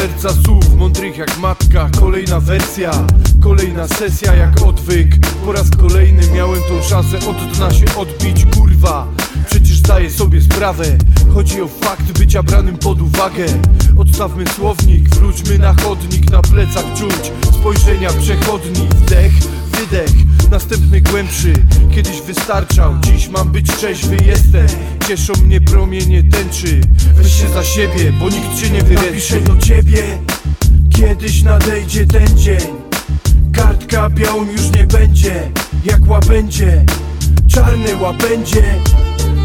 serca słów Mądrych jak matka. Kolejna wersja Kolejna sesja jak odwyk. Po raz kolejny miałem tą szansę od dna się odbić Kurwa. Przecież zdaję sobie sprawę Chodzi o fakt bycia branym pod uwagę. Odstawmy słownik Wróćmy na chodnik Na plecach czuć Spojrzenia przechodni. Wdech, wydech Następny głębszy Kiedyś wystarczał Dziś mam być trzeźwy Jestem. Cieszą mnie promienie tęczy Weź się za siebie Bo nikt cię nie wyręczy Napiszę do ciebie Kiedyś nadejdzie ten dzień. Kartka białą już nie będzie Jak łabędzie Czarne łabędzie.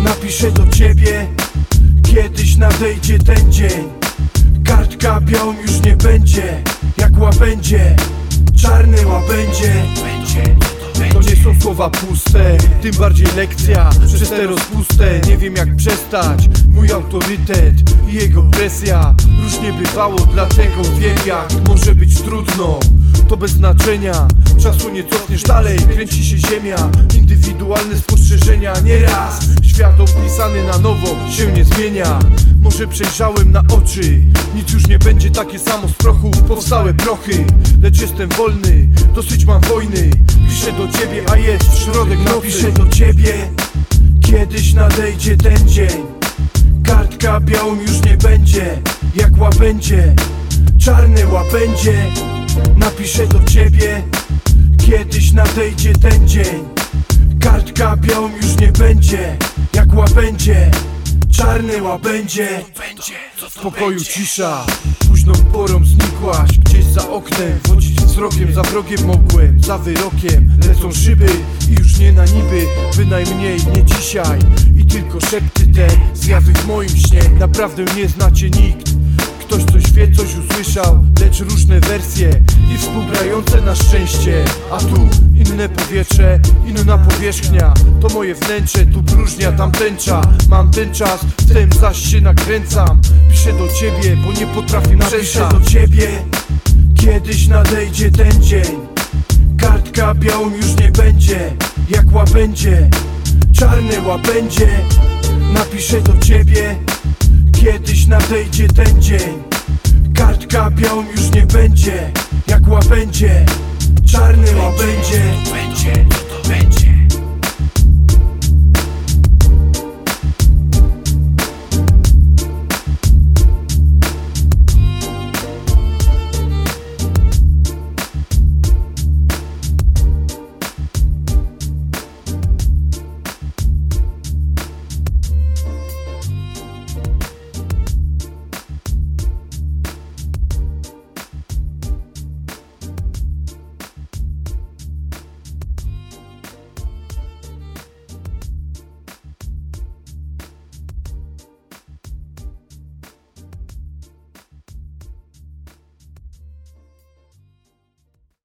Napiszę do ciebie Kiedyś nadejdzie ten dzień. Kartka białą już nie będzie Jak łabędzie Czarne łabędzie To nie są słowa puste, tym bardziej lekcja Przez tę rozpustę. Nie wiem jak przestać Mój autorytet i jego presja. Różnie bywało, dlatego wiem jak może być trudno. To bez znaczenia, czasu nie cofniesz dalej. Kręci się ziemia, indywidualne spostrzeżenia. Nieraz świat opisany na nowo się nie zmienia. Może przejrzałem na oczy, nic już nie będzie takie samo z prochów Powstałe prochy, lecz jestem wolny, dosyć mam wojny. Piszę do ciebie, a jest środek Napiszę nocy do ciebie. Kiedyś nadejdzie ten dzień. Kartka białą już nie będzie Jak łabędzie. Czarne łabędzie. Napiszę do ciebie. Kiedyś nadejdzie ten dzień. Kartka białą już nie będzie Jak łabędzie. Czarne łabędzie. W pokoju cisza, późną porą znikłaś. Gdzieś za oknem, wodzić wzrokiem Za wrogiem mogłem, za wyrokiem Lecą szyby i już nie na niby Bynajmniej nie dzisiaj. I tylko szepty te zjawy w moim śnie. Naprawdę nie znacie nikt Ktoś coś wie, coś usłyszał Lecz różne wersje i współgrające na szczęście. A tu inne powietrze, inna powierzchnia To moje wnętrze, tu próżnia, tam tęcza. Mam ten czas, w tym zaś się nakręcam. Piszę do ciebie, bo nie potrafię Napiszę przestać. do ciebie Kiedyś nadejdzie ten dzień. Kartka białą już nie będzie Jak łabędzie Czarne łabędzie. Napiszę do ciebie Kiedyś nadejdzie ten dzień. Kartka białą już nie będzie Jak łabędzie. Czarne łabędzie